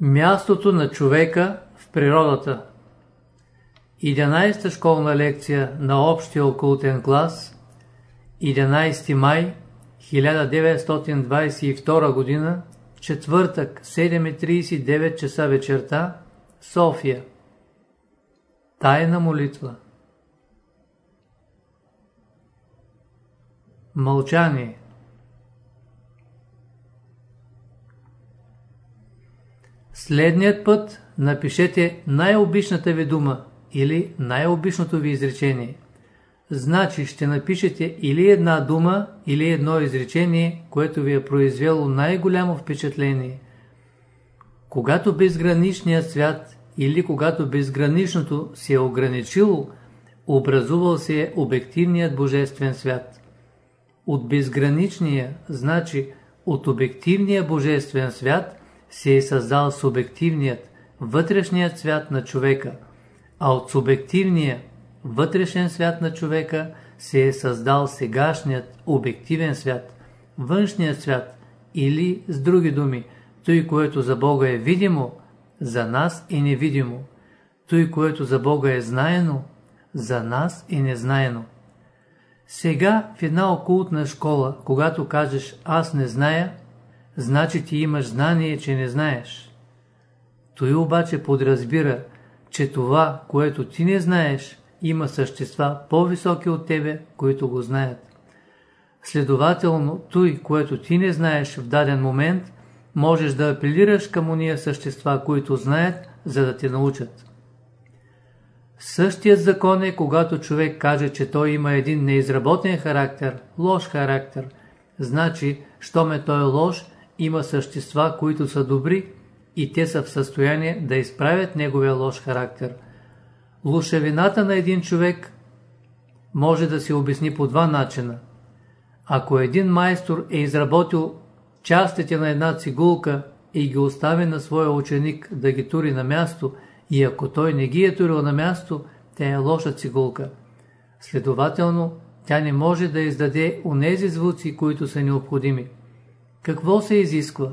Мястото на човека в природата. 11-та школна лекция на общия окултен клас 11 май 1922 година четвъртък 7.39 часа вечерта София. Тайна молитва. Мълчание Следният път напишете най-обичната ви дума или най-обичното ви изречение. Значи ще напишете или една дума, или едно изречение, което ви е произвело най-голямо впечатление. Когато безграничният свят или когато безграничното се е ограничило, образувал се е обективният божествен свят. От безграничния, значи от обективния божествен свят – се е създал субективният, вътрешният свят на човека, а от субективния, вътрешен свят на човека се е създал сегашният обективен свят, външният свят или, с други думи, той, което за Бога е видимо, за нас е невидимо, той, което за Бога е знаено, за нас е незнаено. Сега в една окултна школа, когато кажеш аз не зная, значи ти имаш знание, че не знаеш. Той обаче подразбира, че това, което ти не знаеш, има същества по-високи от тебе, които го знаят. Следователно, той, което ти не знаеш в даден момент, можеш да апелираш към уния същества, които знаят, за да те научат. Същият закон е, когато човек каже, че той има един неизработен характер, лош характер. Значи, що ме той е лош, има същества, които са добри и те са в състояние да изправят неговия лош характер. Лошевината на един човек може да се обясни по два начина. Ако един майстор е изработил частите на една цигулка и ги остави на своя ученик да ги тури на място и ако той не ги е турил на място, тя е лоша цигулка. Следователно, тя не може да издаде онези звуци, които са необходими. Какво се изисква?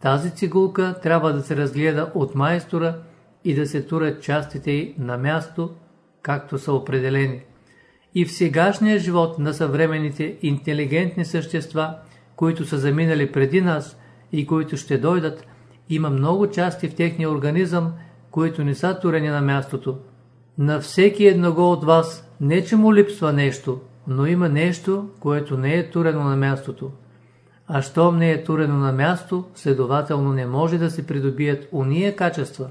Тази цигулка трябва да се разгледа от майстора и да се турят частите й на място, както са определени. И в сегашния живот на съвременните интелигентни същества, които са заминали преди нас и които ще дойдат, има много части в техния организъм, които не са турени на мястото. На всеки едного от вас не че му липсва нещо, но има нещо, което не е турено на мястото а щом не е турено на място, следователно не може да се придобият уния качества,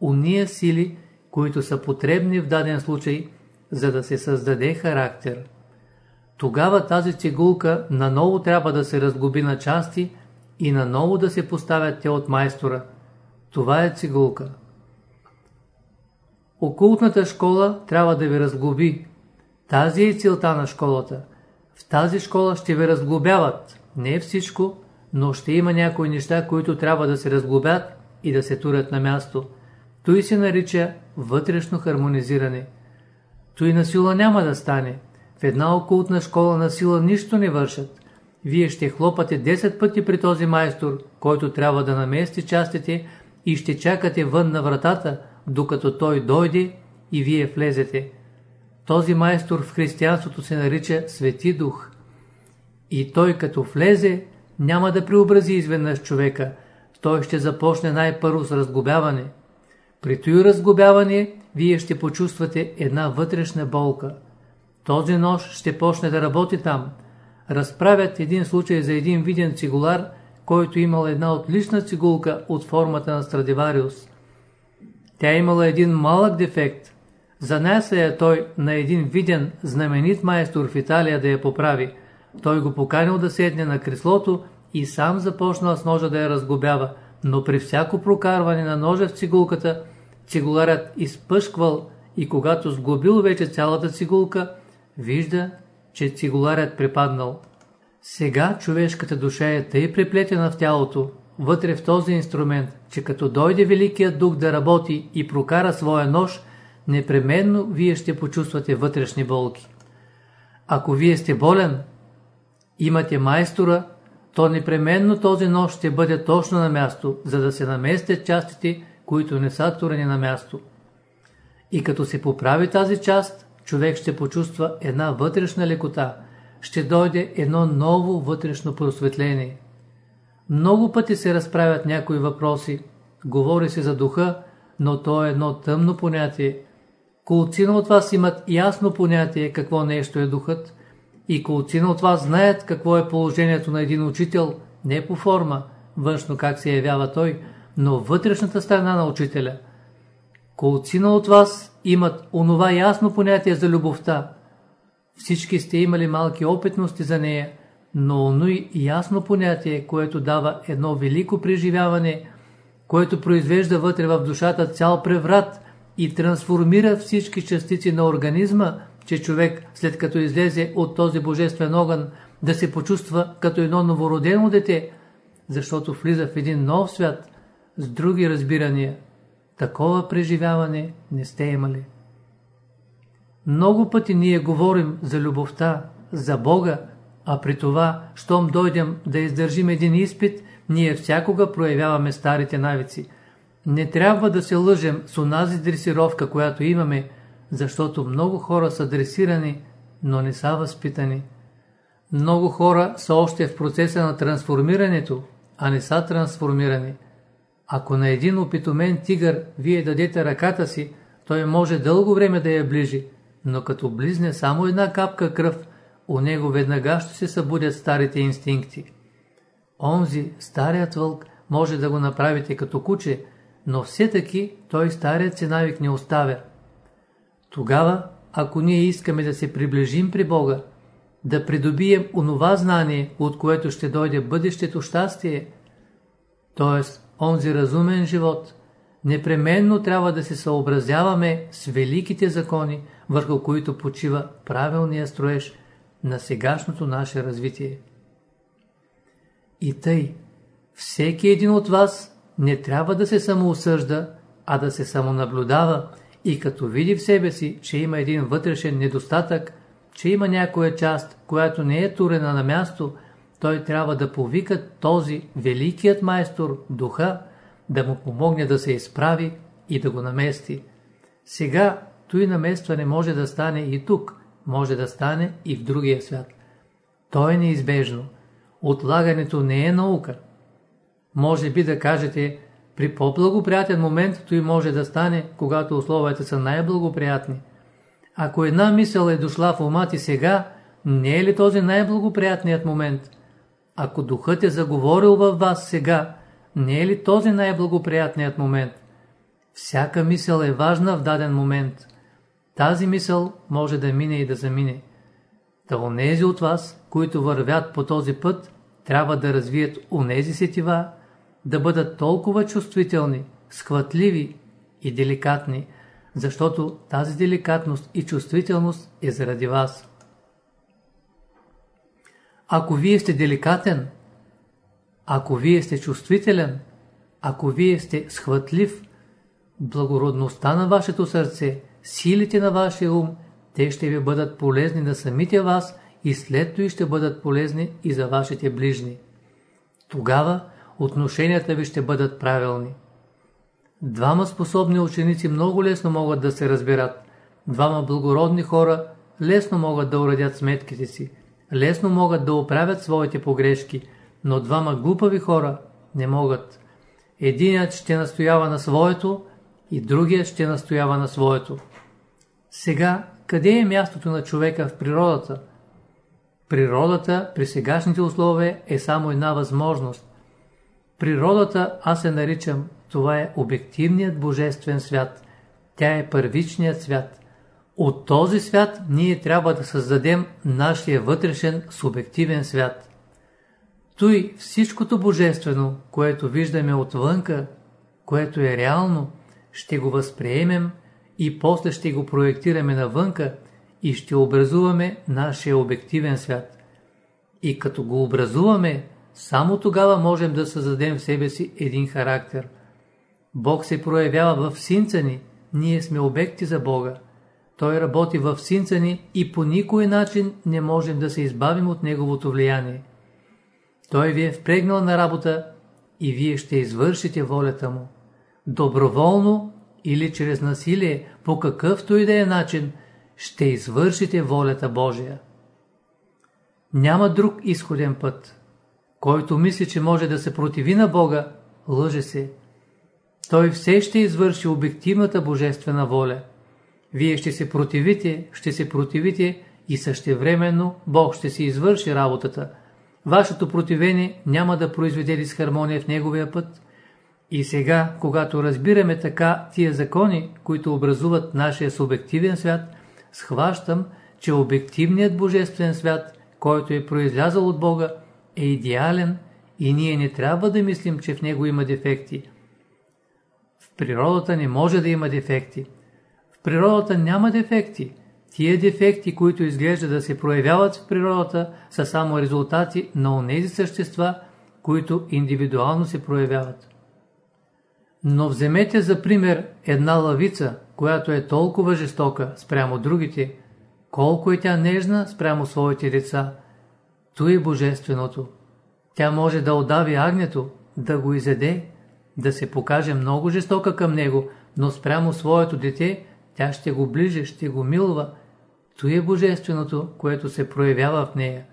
уния сили, които са потребни в даден случай, за да се създаде характер. Тогава тази цигулка наново трябва да се разгуби на части и наново да се поставят те от майстора. Това е цигулка. Окултната школа трябва да ви разглоби. Тази е целта на школата. В тази школа ще ви разглобяват, не е всичко, но ще има някои неща, които трябва да се разглобят и да се турят на място. Той се нарича вътрешно хармонизиране. Той на сила няма да стане. В една окултна школа на сила нищо не вършат. Вие ще хлопате 10 пъти при този майстор, който трябва да намести частите и ще чакате вън на вратата, докато той дойде и вие влезете. Този майстор в християнството се нарича Свети Дух. И той като влезе, няма да преобрази изведнъж човека. Той ще започне най-първо с разгубяване. При този разгубяване вие ще почувствате една вътрешна болка. Този нож ще почне да работи там. Разправят един случай за един виден цигулар, който имал една отлична цигулка от формата на Страдивариус. Тя имала един малък дефект. Занесе я той на един виден знаменит майстор в Италия да я поправи – той го поканил да седне на креслото и сам започнал с ножа да я разгубява, но при всяко прокарване на ножа в цигулката, цигуларят изпъшквал и когато сглобил вече цялата цигулка, вижда, че цигуларят припаднал. Сега човешката душа е тъй преплетена в тялото, вътре в този инструмент, че като дойде Великият Дух да работи и прокара своя нож, непременно вие ще почувствате вътрешни болки. Ако вие сте болен, имате майстора, то непременно този нож ще бъде точно на място, за да се наместят частите, които не са турени на място. И като се поправи тази част, човек ще почувства една вътрешна лекота, ще дойде едно ново вътрешно просветление. Много пъти се разправят някои въпроси, говори се за духа, но то е едно тъмно понятие. Колцина от вас имат ясно понятие какво нещо е духът и колцина от вас знаят какво е положението на един учител, не по форма, външно как се явява той, но вътрешната страна на учителя. Колцина от вас имат онова ясно понятие за любовта. Всички сте имали малки опитности за нея, но оно и ясно понятие, което дава едно велико преживяване, което произвежда вътре в душата цял преврат и трансформира всички частици на организма, че човек, след като излезе от този божествен огън, да се почувства като едно новородено дете, защото влиза в един нов свят с други разбирания. Такова преживяване не сте имали. Много пъти ние говорим за любовта, за Бога, а при това, щом дойдем да издържим един изпит, ние всякога проявяваме старите навици. Не трябва да се лъжем с онази дресировка, която имаме, защото много хора са дресирани, но не са възпитани. Много хора са още в процеса на трансформирането, а не са трансформирани. Ако на един опитомен тигър вие дадете ръката си, той може дълго време да я ближи, но като близне само една капка кръв, у него веднага ще се събудят старите инстинкти. Онзи, старият вълк, може да го направите като куче, но все таки той старият си навик не оставя. Тогава, ако ние искаме да се приближим при Бога, да придобием онова знание, от което ще дойде бъдещето щастие, т.е. онзи разумен живот, непременно трябва да се съобразяваме с великите закони, върху които почива правилния строеж на сегашното наше развитие. И тъй, всеки един от вас не трябва да се самоосъжда, а да се самонаблюдава и като види в себе си, че има един вътрешен недостатък, че има някоя част, която не е турена на място, той трябва да повика този великият майстор, духа, да му помогне да се изправи и да го намести. Сега той наместване може да стане и тук, може да стане и в другия свят. То е неизбежно. Отлагането не е наука. Може би да кажете, при по-благоприятен момент той може да стане, когато условията са най-благоприятни. Ако една мисъл е дошла в ума ти сега, не е ли този най-благоприятният момент? Ако духът е заговорил във вас сега, не е ли този най-благоприятният момент? Всяка мисъл е важна в даден момент. Тази мисъл може да мине и да замине. Та онези от вас, които вървят по този път, трябва да развият онези сетива, да бъдат толкова чувствителни, схватливи и деликатни, защото тази деликатност и чувствителност е заради вас. Ако вие сте деликатен, ако вие сте чувствителен, ако вие сте схватлив, благородността на вашето сърце, силите на вашия ум, те ще ви бъдат полезни на самите вас и след това ще бъдат полезни и за вашите ближни. Тогава отношенията ви ще бъдат правилни. Двама способни ученици много лесно могат да се разберат. Двама благородни хора лесно могат да уредят сметките си, лесно могат да оправят своите погрешки, но двама глупави хора не могат. Единият ще настоява на своето и другият ще настоява на своето. Сега, къде е мястото на човека в природата? Природата при сегашните условия е само една възможност. Природата аз се наричам, това е обективният божествен свят. Тя е първичният свят. От този свят ние трябва да създадем нашия вътрешен субективен свят. Той всичкото божествено, което виждаме отвънка, което е реално, ще го възприемем и после ще го проектираме навънка и ще образуваме нашия обективен свят. И като го образуваме, само тогава можем да създадем в себе си един характер. Бог се проявява в синца ни, ние сме обекти за Бога. Той работи в синца ни и по никой начин не можем да се избавим от Неговото влияние. Той ви е впрегнал на работа и вие ще извършите волята му. Доброволно или чрез насилие, по какъвто и да е начин, ще извършите волята Божия. Няма друг изходен път. Който мисли, че може да се противи на Бога, лъже се. Той все ще извърши обективната божествена воля. Вие ще се противите, ще се противите и същевременно Бог ще си извърши работата. Вашето противение няма да произведе дисхармония в Неговия път. И сега, когато разбираме така тия закони, които образуват нашия субективен свят, схващам, че обективният божествен свят, който е произлязал от Бога, е идеален и ние не трябва да мислим, че в него има дефекти. В природата не може да има дефекти. В природата няма дефекти. Тия дефекти, които изглежда да се проявяват в природата, са само резултати на онези същества, които индивидуално се проявяват. Но вземете за пример една лавица, която е толкова жестока спрямо другите, колко е тя нежна спрямо своите деца. То е божественото. Тя може да отдави агнето, да го изеде, да се покаже много жестока към него, но спрямо своето дете тя ще го ближе, ще го милва. То е божественото, което се проявява в нея.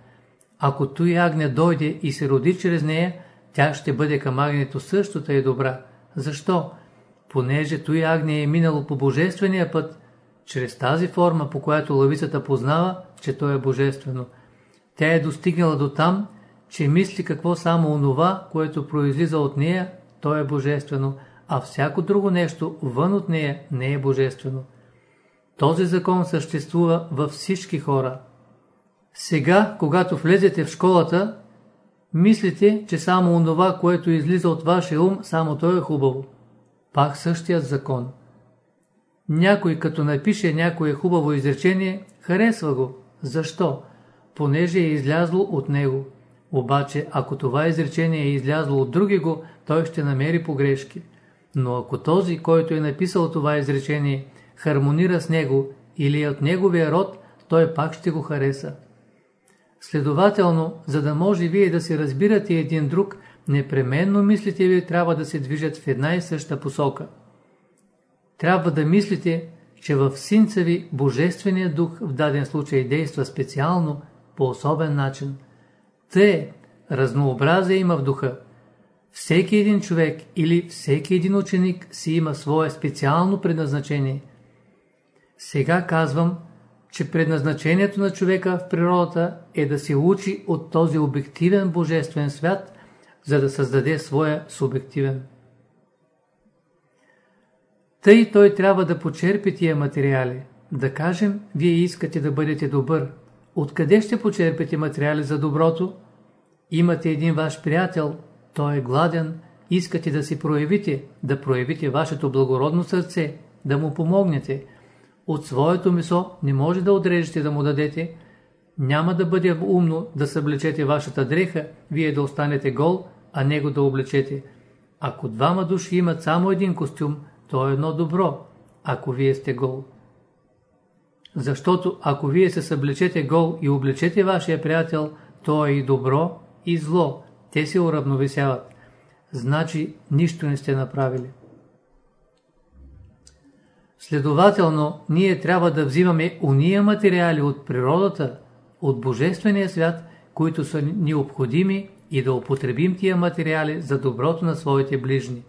Ако той агне дойде и се роди чрез нея, тя ще бъде към агнето същото и добра. Защо? Понеже той агне е минало по божествения път, чрез тази форма, по която лавицата познава, че то е божествено. Тя е достигнала до там, че мисли какво само онова, което произлиза от нея, то е божествено, а всяко друго нещо вън от нея не е божествено. Този закон съществува във всички хора. Сега, когато влезете в школата, мислите, че само онова, което излиза от вашия ум, само то е хубаво. Пак същият закон. Някой като напише някое хубаво изречение, харесва го. Защо? Понеже е излязло от него. Обаче, ако това изречение е излязло от други го, той ще намери погрешки. Но ако този, който е написал това изречение, хармонира с него или е от неговия род, той пак ще го хареса. Следователно, за да може вие да се разбирате един друг, непременно мислите ви трябва да се движат в една и съща посока. Трябва да мислите, че в синца ви Божественият дух в даден случай действа специално, по особен начин. Те, разнообразие има в духа. Всеки един човек или всеки един ученик си има свое специално предназначение. Сега казвам, че предназначението на човека в природата е да се учи от този обективен божествен свят, за да създаде своя субективен. Тъй той трябва да почерпи тия материали. Да кажем, вие искате да бъдете добър. Откъде ще почерпите материали за доброто? Имате един ваш приятел, той е гладен, искате да си проявите, да проявите вашето благородно сърце, да му помогнете. От своето месо не може да отрежете да му дадете. Няма да бъде умно да съблечете вашата дреха, вие да останете гол, а него да облечете. Ако двама души имат само един костюм, то е едно добро, ако вие сте гол. Защото ако вие се съблечете гол и облечете вашия приятел, то е и добро, и зло. Те се уравновесяват. Значи нищо не сте направили. Следователно, ние трябва да взимаме уния материали от природата, от Божествения свят, които са необходими и да употребим тия материали за доброто на своите ближни.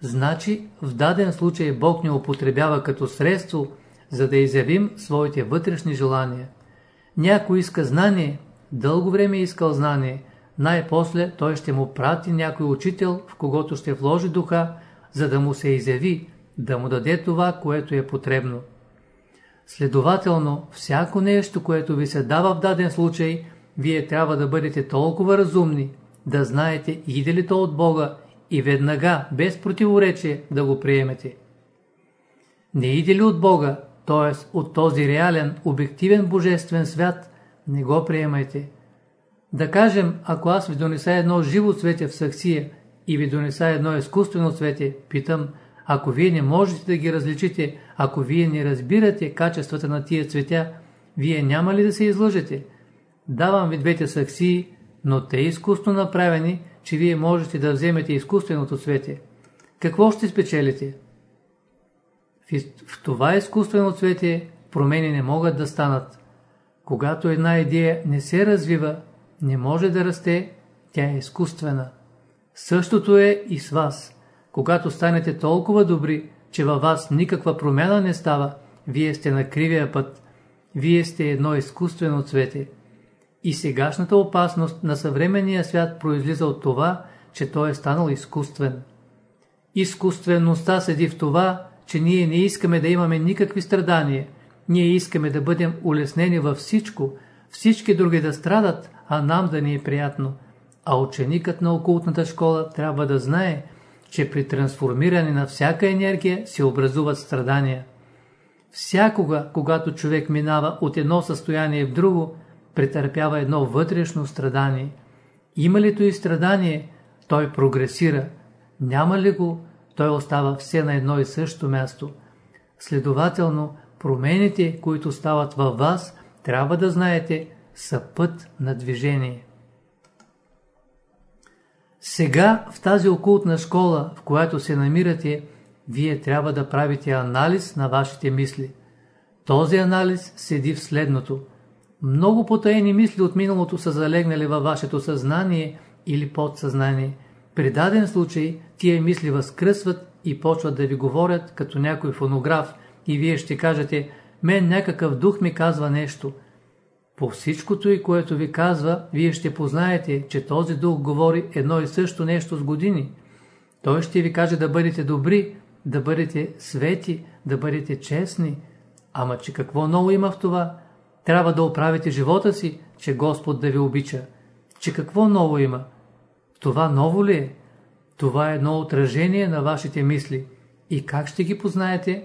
Значи, в даден случай Бог не употребява като средство, за да изявим своите вътрешни желания. Някой иска знание, дълго време е искал знание, най-после той ще му прати някой учител, в когото ще вложи духа, за да му се изяви, да му даде това, което е потребно. Следователно, всяко нещо, което ви се дава в даден случай, вие трябва да бъдете толкова разумни, да знаете иде ли то от Бога и веднага, без противоречие, да го приемете. Не иде ли от Бога, т.е. от този реален, обективен божествен свят, не го приемайте. Да кажем, ако аз ви донеса едно живо цвете в саксия и ви донеса едно изкуствено цвете, питам, ако вие не можете да ги различите, ако вие не разбирате качествата на тия цветя, вие няма ли да се излъжете? Давам ви двете саксии, но те изкусно направени, че вие можете да вземете изкуственото цвете. Какво ще спечелите? В това изкуствено цвете промени не могат да станат. Когато една идея не се развива, не може да расте, тя е изкуствена. Същото е и с вас. Когато станете толкова добри, че във вас никаква промяна не става, вие сте на кривия път. Вие сте едно изкуствено цвете. И сегашната опасност на съвременния свят произлиза от това, че той е станал изкуствен. Изкуствеността седи в това, че ние не искаме да имаме никакви страдания. Ние искаме да бъдем улеснени във всичко, всички други да страдат, а нам да ни е приятно. А ученикът на окултната школа трябва да знае, че при трансформиране на всяка енергия се образуват страдания. Всякога, когато човек минава от едно състояние в друго, претърпява едно вътрешно страдание. Има ли то и страдание, той прогресира. Няма ли го, той остава все на едно и също място. Следователно, промените, които стават във вас, трябва да знаете, са път на движение. Сега в тази окултна школа, в която се намирате, вие трябва да правите анализ на вашите мисли. Този анализ седи в следното. Много потайни мисли от миналото са залегнали във вашето съзнание или подсъзнание. При даден случай тия мисли възкръсват и почват да ви говорят като някой фонограф и вие ще кажете, мен някакъв дух ми казва нещо – по всичкото и което ви казва, вие ще познаете, че този дух говори едно и също нещо с години. Той ще ви каже да бъдете добри, да бъдете свети, да бъдете честни. Ама че какво ново има в това? Трябва да оправите живота си, че Господ да ви обича. Че какво ново има? Това ново ли е? Това е едно отражение на вашите мисли. И как ще ги познаете?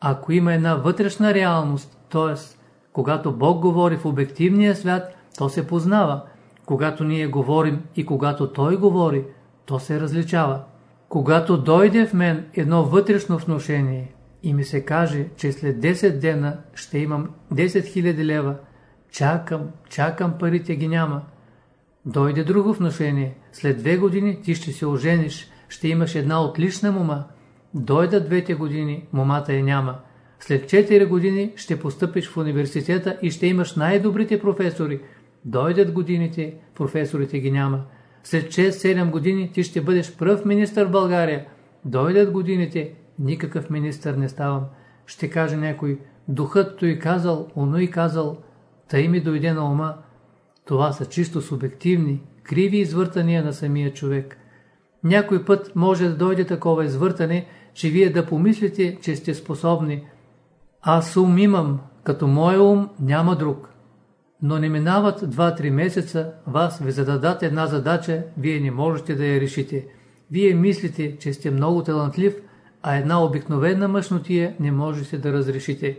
Ако има една вътрешна реалност, т.е когато Бог говори в обективния свят, то се познава. Когато ние говорим и когато Той говори, то се различава. Когато дойде в мен едно вътрешно вношение и ми се каже, че след 10 дена ще имам 10 000 лева, чакам, чакам, парите ги няма. Дойде друго вношение, след две години ти ще се ожениш, ще имаш една отлична мума. Дойдат двете години, момата я няма. След 4 години ще постъпиш в университета и ще имаш най-добрите професори. Дойдат годините, професорите ги няма. След 6-7 години ти ще бъдеш пръв министър в България. Дойдат годините, никакъв министър не ставам. Ще каже някой, духът той казал, оно и казал, тъй ми дойде на ума. Това са чисто субективни, криви извъртания на самия човек. Някой път може да дойде такова извъртане, че вие да помислите, че сте способни – аз ум имам, като моя ум няма друг. Но не минават 2-3 месеца, вас ви зададат една задача, вие не можете да я решите. Вие мислите, че сте много талантлив, а една обикновена мъжнотия не можете да разрешите.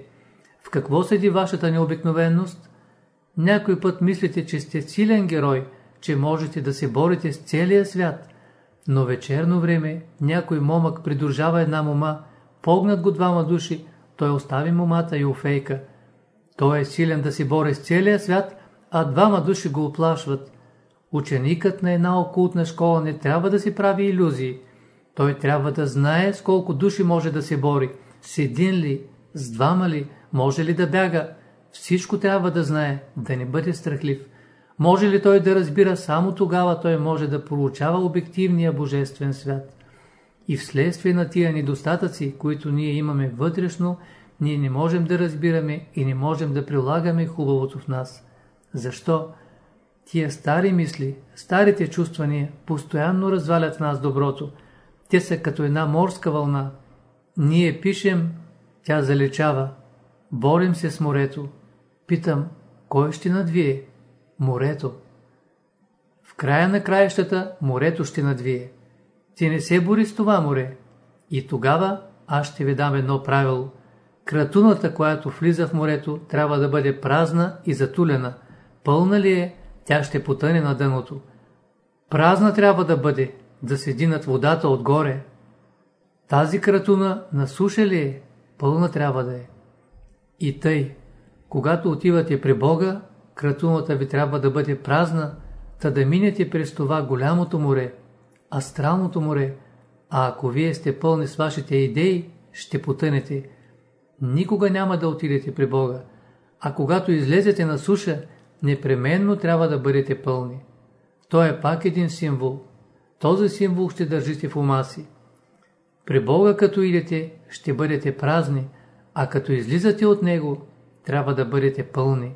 В какво седи вашата необикновенност? Някой път мислите, че сте силен герой, че можете да се борите с целия свят. Но вечерно време някой момък придружава една мома, погнат го двама души, той остави момата и офейка. Той е силен да си бори с целия свят, а двама души го оплашват. Ученикът на една окултна школа не трябва да си прави иллюзии. Той трябва да знае с колко души може да се бори. С един ли, с двама ли, може ли да бяга. Всичко трябва да знае, да не бъде страхлив. Може ли той да разбира, само тогава той може да получава обективния божествен свят. И вследствие на тия недостатъци, които ние имаме вътрешно, ние не можем да разбираме и не можем да прилагаме хубавото в нас. Защо? Тия стари мисли, старите чувствания постоянно развалят в нас доброто. Те са като една морска вълна. Ние пишем, тя залечава. Борим се с морето. Питам, кой ще надвие? Морето. В края на краищата морето ще надвие. Ти не се бори с това море. И тогава аз ще ви дам едно правило. Кратуната, която влиза в морето, трябва да бъде празна и затулена. Пълна ли е, тя ще потъне на дъното. Празна трябва да бъде, да седи над водата отгоре. Тази кратуна на суша ли е, пълна трябва да е. И тъй, когато отивате при Бога, кратуната ви трябва да бъде празна, та да минете през това голямото море, астралното море, а ако вие сте пълни с вашите идеи, ще потънете. Никога няма да отидете при Бога, а когато излезете на суша, непременно трябва да бъдете пълни. Той е пак един символ. Този символ ще държите в ума си. При Бога като идете, ще бъдете празни, а като излизате от Него, трябва да бъдете пълни.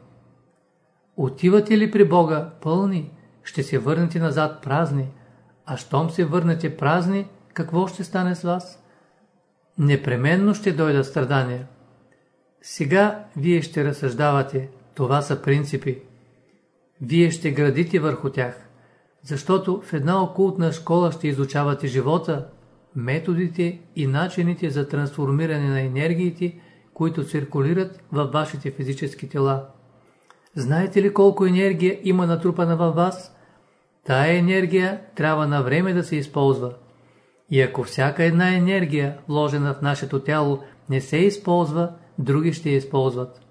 Отивате ли при Бога пълни, ще се върнете назад празни, а щом се върнете празни, какво ще стане с вас? Непременно ще дойдат страдания. Сега вие ще разсъждавате, това са принципи. Вие ще градите върху тях, защото в една окултна школа ще изучавате живота, методите и начините за трансформиране на енергиите, които циркулират във вашите физически тела. Знаете ли колко енергия има натрупана във вас? Тая енергия трябва на време да се използва. И ако всяка една енергия, вложена в нашето тяло, не се използва, други ще я използват.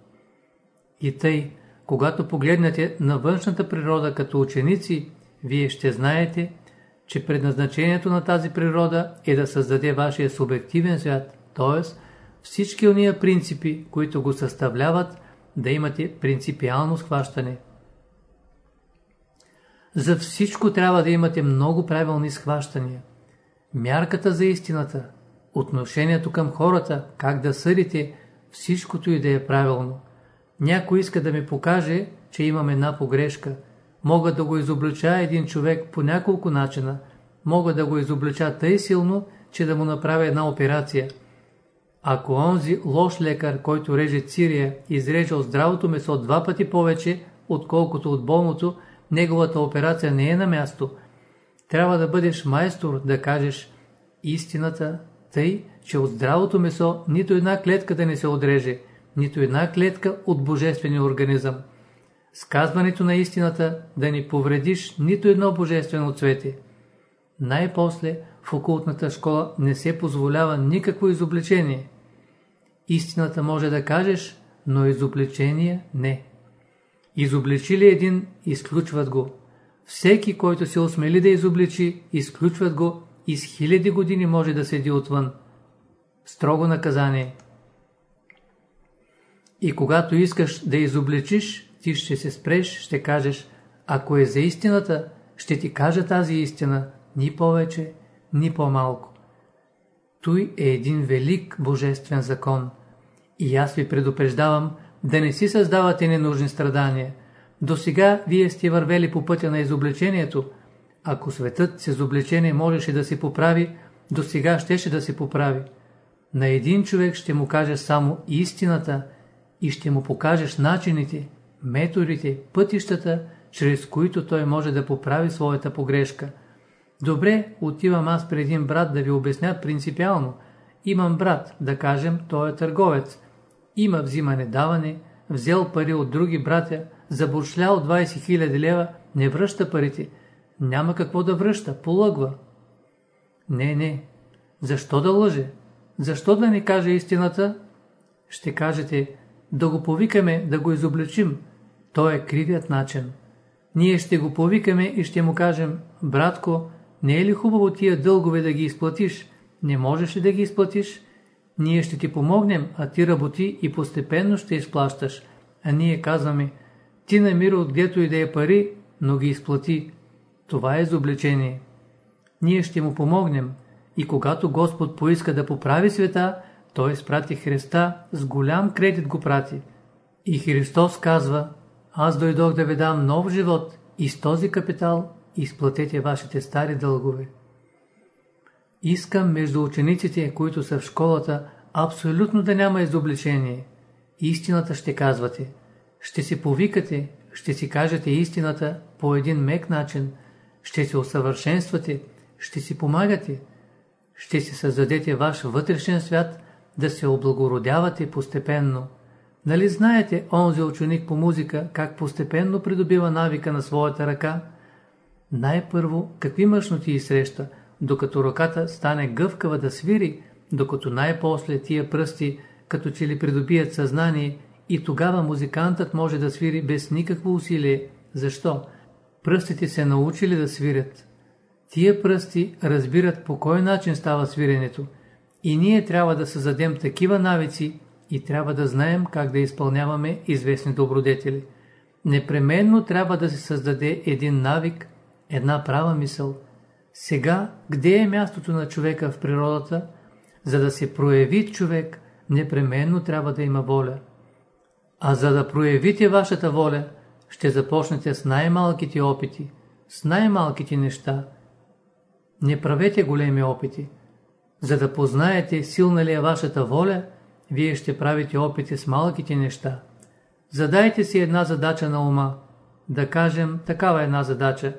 И тъй, когато погледнете на външната природа като ученици, вие ще знаете, че предназначението на тази природа е да създаде вашия субективен свят, т.е. всички уния принципи, които го съставляват, да имате принципиално схващане. За всичко трябва да имате много правилни схващания. Мярката за истината, отношението към хората, как да съдите, всичкото и да е правилно. Някой иска да ми покаже, че имам една погрешка. Мога да го изоблича един човек по няколко начина. Мога да го изоблича тъй силно, че да му направя една операция. Ако онзи лош лекар, който реже цирия, изреже от здравото месо два пъти повече, отколкото от болното, неговата операция не е на място. Трябва да бъдеш майстор да кажеш истината, тъй, че от здравото месо нито една клетка да не се отреже, нито една клетка от божествения организъм. Сказването на истината да не повредиш нито едно божествено цвете. Най-после в окултната школа не се позволява никакво изобличение. Истината може да кажеш, но изобличение не. Изобличили един, изключват го. Всеки, който се осмели да изобличи, изключват го и с хиляди години може да седи отвън. Строго наказание. И когато искаш да изобличиш, ти ще се спреш, ще кажеш, ако е за истината, ще ти кажа тази истина, ни повече, ни по-малко. Той е един велик божествен закон. И аз ви предупреждавам да не си създавате ненужни страдания. До сега вие сте вървели по пътя на изобличението. Ако светът с изобличение можеше да се поправи, до сега щеше да се поправи. На един човек ще му кажеш само истината и ще му покажеш начините, методите, пътищата, чрез които той може да поправи своята погрешка. Добре, отивам аз при един брат да ви обясня принципиално. Имам брат, да кажем, той е търговец. Има взимане-даване, взел пари от други братя, забуршлял 20 000 лева, не връща парите. Няма какво да връща, полъгва. Не, не. Защо да лъже? Защо да не каже истината? Ще кажете, да го повикаме, да го изобличим. Той е кривият начин. Ние ще го повикаме и ще му кажем, братко, не е ли хубаво тия дългове да ги изплатиш? Не можеш ли да ги изплатиш? Ние ще ти помогнем, а ти работи и постепенно ще изплащаш. А ние казваме, ти намира от гдето и да е пари, но ги изплати. Това е изобличение. Ние ще му помогнем и когато Господ поиска да поправи света, той изпрати Христа, с голям кредит го прати. И Христос казва, аз дойдох да ви дам нов живот и с този капитал изплатете вашите стари дългове. Искам между учениците, които са в школата, абсолютно да няма изобличение. Истината ще казвате. Ще си повикате, ще си кажете истината по един мек начин, ще се усъвършенствате, ще си помагате, ще си създадете ваш вътрешен свят, да се облагородявате постепенно. Нали знаете онзи ученик по музика, как постепенно придобива навика на своята ръка? Най-първо, какви мъжноти среща, докато ръката стане гъвкава да свири, докато най-после тия пръсти, като че ли придобият съзнание, и тогава музикантът може да свири без никакво усилие. Защо? пръстите се научили да свирят. Тия пръсти разбират по кой начин става свиренето и ние трябва да създадем такива навици и трябва да знаем как да изпълняваме известни добродетели. Непременно трябва да се създаде един навик, една права мисъл. Сега, къде е мястото на човека в природата? За да се прояви човек, непременно трябва да има воля. А за да проявите вашата воля, ще започнете с най-малките опити, с най-малките неща. Не правете големи опити. За да познаете силна ли е вашата воля, вие ще правите опити с малките неща. Задайте си една задача на ума. Да кажем, такава една задача.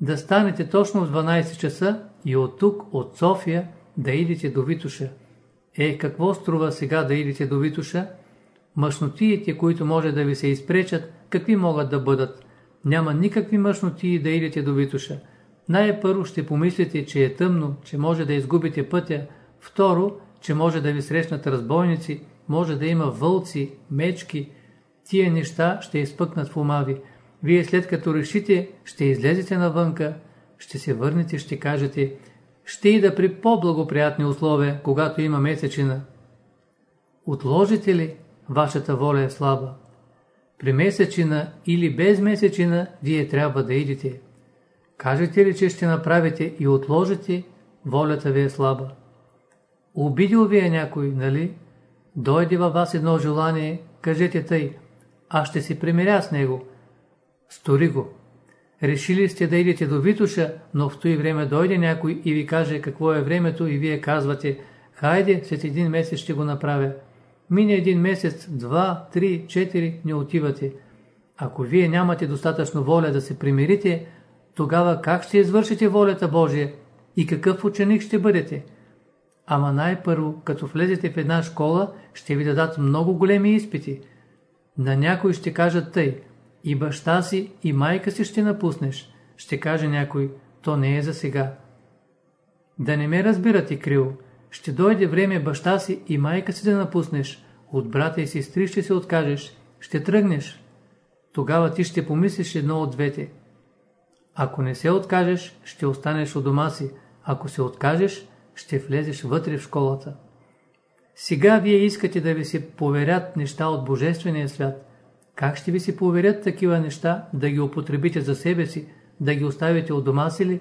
Да станете точно в 12 часа и от тук, от София, да идете до Витуша. Е, какво струва сега да идете до Витуша? Мъжнотиите, които може да ви се изпречат, какви могат да бъдат? Няма никакви мъжнотии да идете до Витуша. Най-първо ще помислите, че е тъмно, че може да изгубите пътя. Второ, че може да ви срещнат разбойници, може да има вълци, мечки. Тия неща ще изпъкнат в ума ви. Вие след като решите, ще излезете навънка, ще се върнете, ще кажете, ще ида при по-благоприятни условия, когато има месечина. Отложите ли, вашата воля е слаба. При месечина или без месечина, вие трябва да идете. Кажете ли, че ще направите и отложите, волята ви е слаба. Обидил ви е някой, нали? Дойде във вас едно желание, кажете тъй, аз ще се примиря с него. Стори го. Решили сте да идете до Витуша, но в той време дойде някой и ви каже какво е времето и вие казвате, хайде, след един месец ще го направя. Мине един месец, два, три, четири, не отивате. Ако вие нямате достатъчно воля да се примирите, тогава как ще извършите волята Божия и какъв ученик ще бъдете? Ама най-първо, като влезете в една школа, ще ви дадат много големи изпити. На някой ще кажат тъй, и баща си, и майка си ще напуснеш. Ще каже някой, то не е за сега. Да не ме разбирате криво. Ще дойде време баща си и майка си да напуснеш. От брата и сестри ще се откажеш. Ще тръгнеш. Тогава ти ще помислиш едно от двете. Ако не се откажеш, ще останеш у дома си. Ако се откажеш, ще влезеш вътре в школата. Сега вие искате да ви се поверят неща от Божествения свят. Как ще ви се поверят такива неща, да ги употребите за себе си, да ги оставите от дома си ли?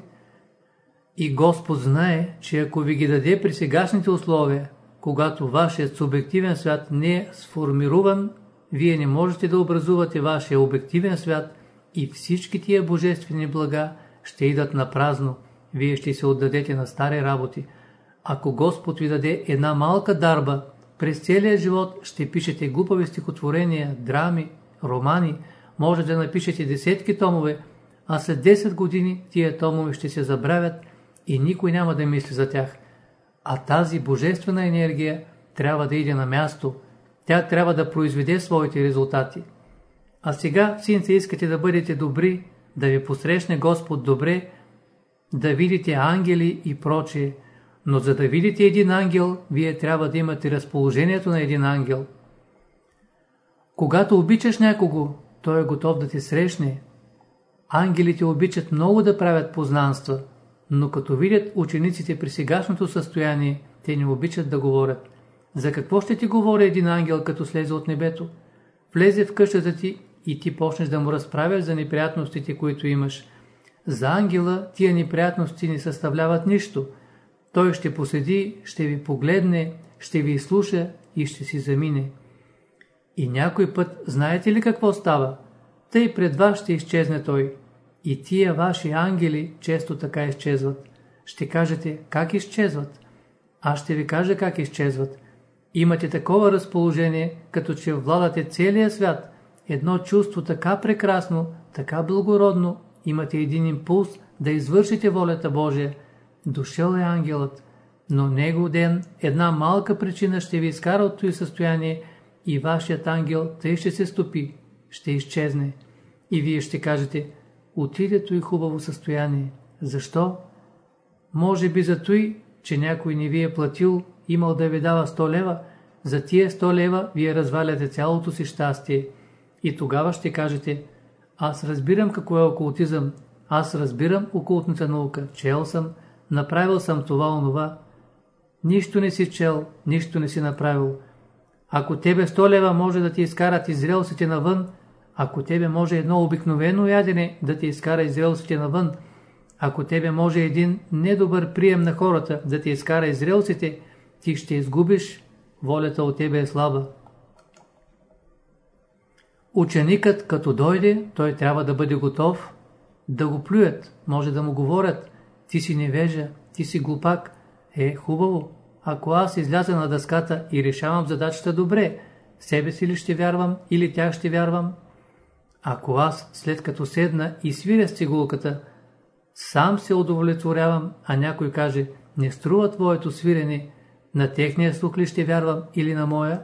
И Господ знае, че ако ви ги даде при сегашните условия, когато вашият субективен свят не е сформирован, вие не можете да образувате вашия обективен свят и всички тия божествени блага ще идат на празно. Вие ще се отдадете на стари работи. Ако Господ ви даде една малка дарба, през целия живот ще пишете глупави стихотворения, драми, романи, може да напишете десетки томове, а след 10 години тия томове ще се забравят и никой няма да мисли за тях. А тази божествена енергия трябва да иде на място, тя трябва да произведе своите резултати. А сега, синце, искате да бъдете добри, да ви посрещне Господ добре, да видите ангели и прочие. Но за да видите един ангел, вие трябва да имате разположението на един ангел. Когато обичаш някого, той е готов да те срещне. Ангелите обичат много да правят познанства, но като видят учениците при сегашното състояние, те не обичат да говорят. За какво ще ти говори един ангел, като слезе от небето? Влезе в къщата ти и ти почнеш да му разправяш за неприятностите, които имаш. За ангела тия неприятности не съставляват нищо. Той ще поседи, ще ви погледне, ще ви изслуша и ще си замине. И някой път знаете ли какво става? Тъй пред вас ще изчезне той. И тия ваши ангели често така изчезват. Ще кажете, как изчезват? Аз ще ви кажа как изчезват. Имате такова разположение, като че владате целия свят. Едно чувство така прекрасно, така благородно, имате един импулс да извършите волята Божия. Дошъл е ангелът, но него ден една малка причина ще ви изкара от този състояние и вашият ангел тъй ще се стопи, ще изчезне. И вие ще кажете, отиде и хубаво състояние. Защо? Може би за той, че някой не ви е платил, имал да ви дава 100 лева, за тия 100 лева вие разваляте цялото си щастие. И тогава ще кажете, Аз разбирам какво е окултизъм. Аз разбирам окултната наука. Чел съм, направил съм това, онова. Нищо не си чел, нищо не си направил. Ако тебе 100 лева може да ти изкарат изрелците навън, ако тебе може едно обикновено ядене да ти изкара изрелците навън, ако тебе може един недобър прием на хората да ти изкара изрелците, ти ще изгубиш, волята от тебе е слаба. Ученикът като дойде, той трябва да бъде готов да го плюят, може да му говорят, ти си невежа, ти си глупак. Е, хубаво, ако аз изляза на дъската и решавам задачата добре, себе си ли ще вярвам или тях ще вярвам? Ако аз, след като седна и свиря с цигулката, сам се удовлетворявам, а някой каже, не струва твоето свирене, на техния слух ли ще вярвам или на моя?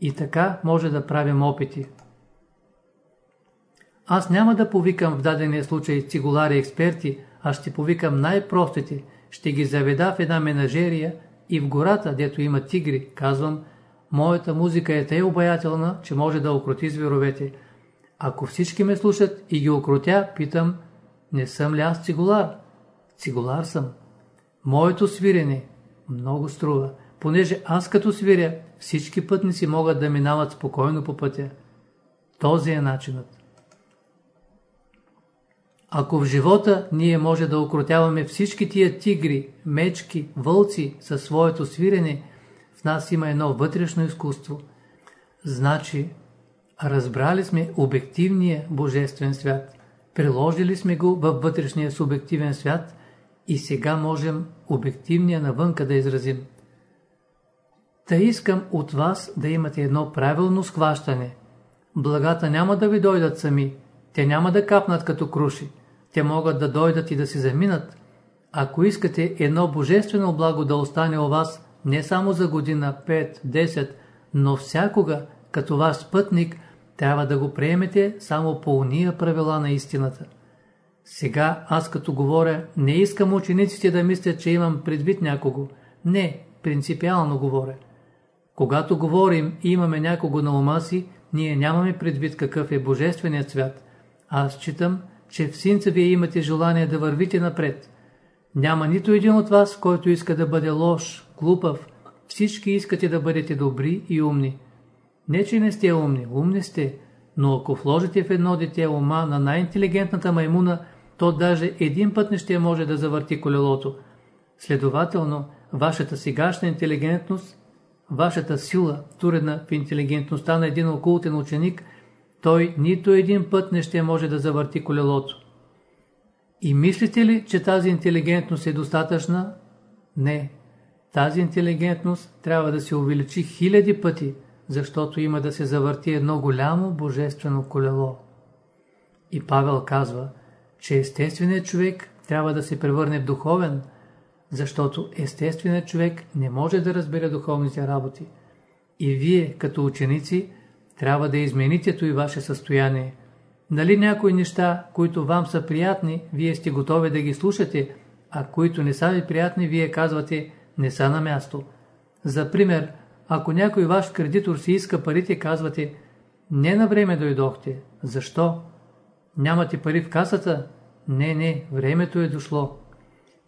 И така може да правим опити. Аз няма да повикам в дадения случай цигулари експерти, а ще повикам най-простите, ще ги заведа в една менажерия и в гората, дето има тигри, казвам, моята музика е тъй обаятелна, че може да окрути зверовете. Ако всички ме слушат и ги окротя, питам, не съм ли аз цигулар? Цигулар съм. Моето свирене много струва, понеже аз като свиря, всички пътници могат да минават спокойно по пътя. Този е начинът. Ако в живота ние може да окротяваме всички тия тигри, мечки, вълци със своето свирене, в нас има едно вътрешно изкуство. Значи, разбрали сме обективния божествен свят, приложили сме го във вътрешния субективен свят и сега можем обективния навънка да изразим. Та искам от вас да имате едно правилно схващане. Благата няма да ви дойдат сами, те няма да капнат като круши те могат да дойдат и да се заминат. Ако искате едно божествено благо да остане у вас не само за година, 5, 10, но всякога, като ваш спътник, трябва да го приемете само по уния правила на истината. Сега аз като говоря, не искам учениците да мислят, че имам предвид някого. Не, принципиално говоря. Когато говорим и имаме някого на ума си, ние нямаме предвид какъв е Божественият свят. Аз читам, че в синца вие имате желание да вървите напред. Няма нито един от вас, който иска да бъде лош, глупав. Всички искате да бъдете добри и умни. Не, че не сте умни, умни сте, но ако вложите в едно дете ума на най-интелигентната маймуна, то даже един път не ще може да завърти колелото. Следователно, вашата сегашна интелигентност, вашата сила, туредна в интелигентността на един окултен ученик – той нито един път не ще може да завърти колелото. И мислите ли, че тази интелигентност е достатъчна? Не. Тази интелигентност трябва да се увеличи хиляди пъти, защото има да се завърти едно голямо божествено колело. И Павел казва, че естественият човек трябва да се превърне в духовен, защото естественият човек не може да разбере духовните работи. И вие, като ученици, трябва да измените и ваше състояние. Нали някои неща, които вам са приятни, вие сте готови да ги слушате, а които не са ви приятни, вие казвате, не са на място. За пример, ако някой ваш кредитор си иска парите, казвате, не на време дойдохте. Защо? Нямате пари в касата? Не, не, времето е дошло.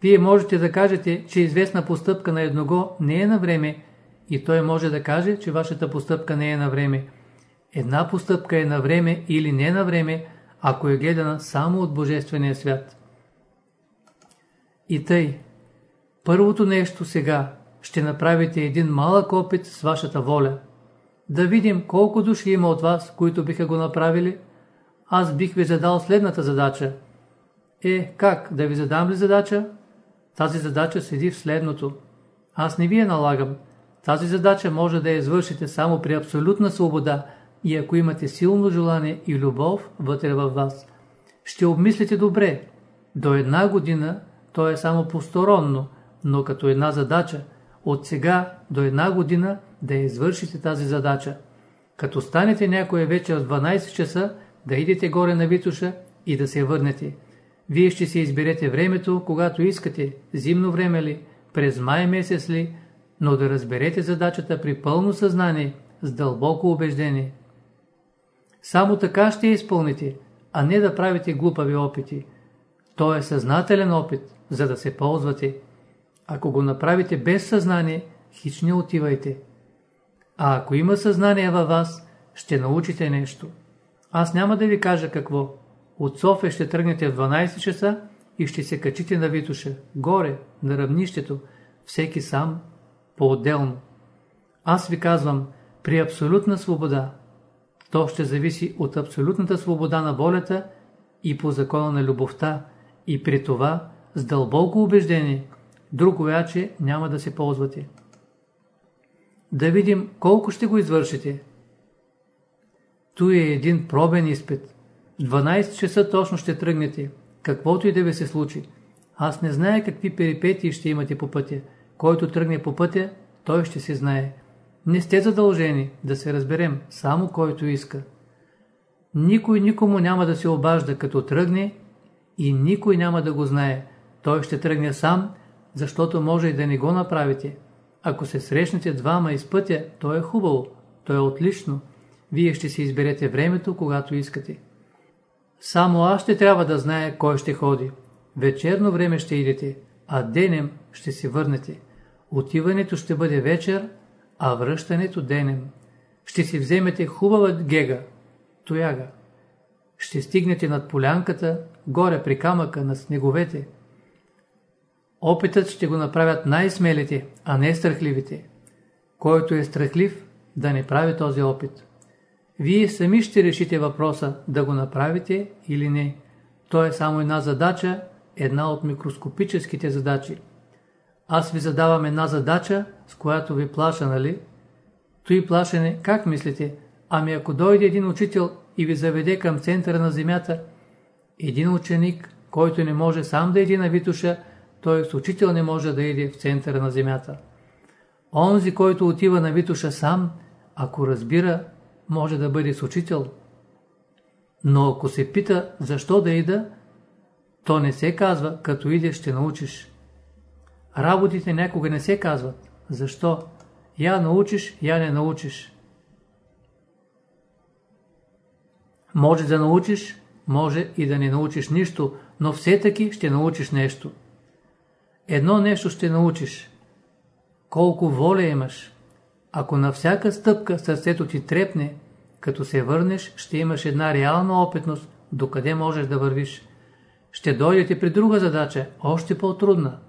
Вие можете да кажете, че известна постъпка на едного не е на време и той може да каже, че вашата постъпка не е на време. Една постъпка е на време или не на време, ако е гледана само от Божествения свят. И тъй, първото нещо сега ще направите един малък опит с вашата воля. Да видим колко души има от вас, които биха го направили. Аз бих ви задал следната задача. Е, как, да ви задам ли задача? Тази задача седи в следното. Аз не ви я налагам. Тази задача може да я извършите само при абсолютна свобода – и ако имате силно желание и любов вътре във вас, ще обмислите добре. До една година то е само посторонно, но като една задача, от сега до една година да извършите тази задача. Като станете някоя вечер в 12 часа, да идете горе на Витуша и да се върнете. Вие ще си изберете времето, когато искате, зимно време ли, през май месец ли, но да разберете задачата при пълно съзнание, с дълбоко убеждение. Само така ще изпълните, а не да правите глупави опити. То е съзнателен опит, за да се ползвате. Ако го направите без съзнание, хич не отивайте. А ако има съзнание във вас, ще научите нещо. Аз няма да ви кажа какво. От София ще тръгнете в 12 часа и ще се качите на Витуша, горе, на равнището, всеки сам, по-отделно. Аз ви казвам, при абсолютна свобода. То ще зависи от абсолютната свобода на волята и по закона на любовта, и при това с дълбоко убеждение, друго яче няма да се ползвате. Да видим колко ще го извършите. Ту е един пробен изпит. В 12 часа точно ще тръгнете, каквото и да ви се случи. Аз не зная какви перипетии ще имате по пътя. Който тръгне по пътя, той ще се знае. Не сте задължени да се разберем, само който иска. Никой никому няма да се обажда като тръгне и никой няма да го знае. Той ще тръгне сам, защото може и да не го направите. Ако се срещнете двама из пътя, то е хубаво, то е отлично. Вие ще си изберете времето, когато искате. Само аз ще трябва да знае кой ще ходи. Вечерно време ще идете, а денем ще се върнете. Отиването ще бъде вечер, а връщането денем. Ще си вземете хубава гега, тояга. Ще стигнете над полянката, горе при камъка, на снеговете. Опитът ще го направят най-смелите, а не страхливите. Който е страхлив, да не прави този опит. Вие сами ще решите въпроса да го направите или не. То е само една задача, една от микроскопическите задачи. Аз ви задавам една задача, с която ви плаша, нали? Той плашене, как мислите? Ами ако дойде един учител и ви заведе към центъра на земята, един ученик, който не може сам да иде на Витуша, той с учител не може да иде в центъра на земята. Онзи, който отива на Витуша сам, ако разбира, може да бъде с учител. Но ако се пита защо да ида, то не се казва, като идеш ще научиш. Работите някога не се казват. Защо? Я научиш, я не научиш. Може да научиш, може и да не научиш нищо, но все таки ще научиш нещо. Едно нещо ще научиш. Колко воля имаш. Ако на всяка стъпка сърцето ти трепне, като се върнеш, ще имаш една реална опитност, докъде можеш да вървиш. Ще дойдете при друга задача, още по-трудна.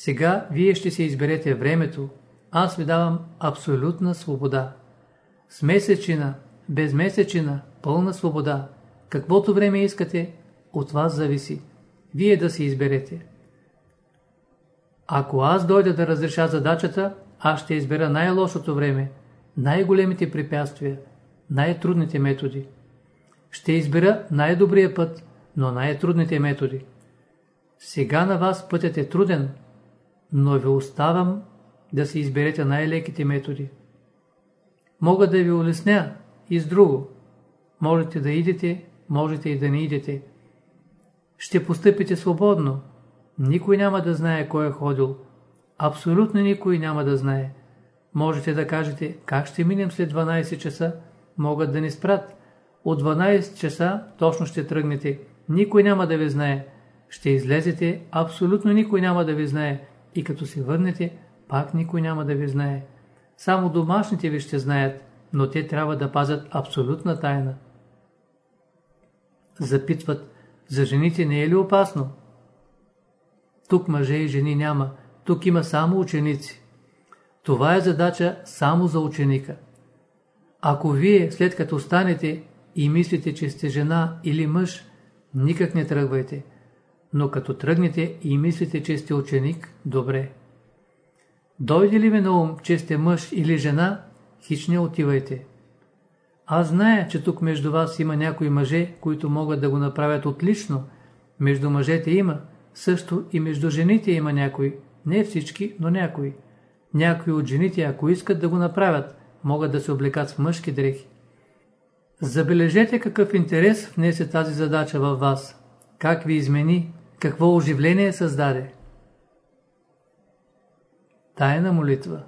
Сега вие ще се изберете времето. Аз ви давам абсолютна свобода. С месечина, без месечина, пълна свобода. Каквото време искате, от вас зависи. Вие да си изберете. Ако аз дойда да разреша задачата, аз ще избера най-лошото време, най-големите препятствия, най-трудните методи. Ще избера най-добрия път, но най-трудните методи. Сега на вас пътят е труден, но ви оставам да си изберете най-леките методи. Мога да ви улесня и с друго. Можете да идете, можете и да не идете. Ще постъпите свободно. Никой няма да знае кой е ходил. Абсолютно никой няма да знае. Можете да кажете как ще минем след 12 часа. Могат да ни спрат. От 12 часа точно ще тръгнете. Никой няма да ви знае. Ще излезете, абсолютно никой няма да ви знае. И като се върнете, пак никой няма да ви знае. Само домашните ви ще знаят, но те трябва да пазят абсолютна тайна. Запитват, за жените не е ли опасно? Тук мъже и жени няма, тук има само ученици. Това е задача само за ученика. Ако вие, след като станете и мислите, че сте жена или мъж, никак не тръгвайте но като тръгнете и мислите, че сте ученик, добре. Дойде ли ви на ум, че сте мъж или жена, хич не отивайте. Аз зная, че тук между вас има някои мъже, които могат да го направят отлично. Между мъжете има, също и между жените има някои. Не всички, но някои. Някои от жените, ако искат да го направят, могат да се облекат в мъжки дрехи. Забележете какъв интерес внесе тази задача във вас. Как ви измени, какво оживление създаде? Тайна молитва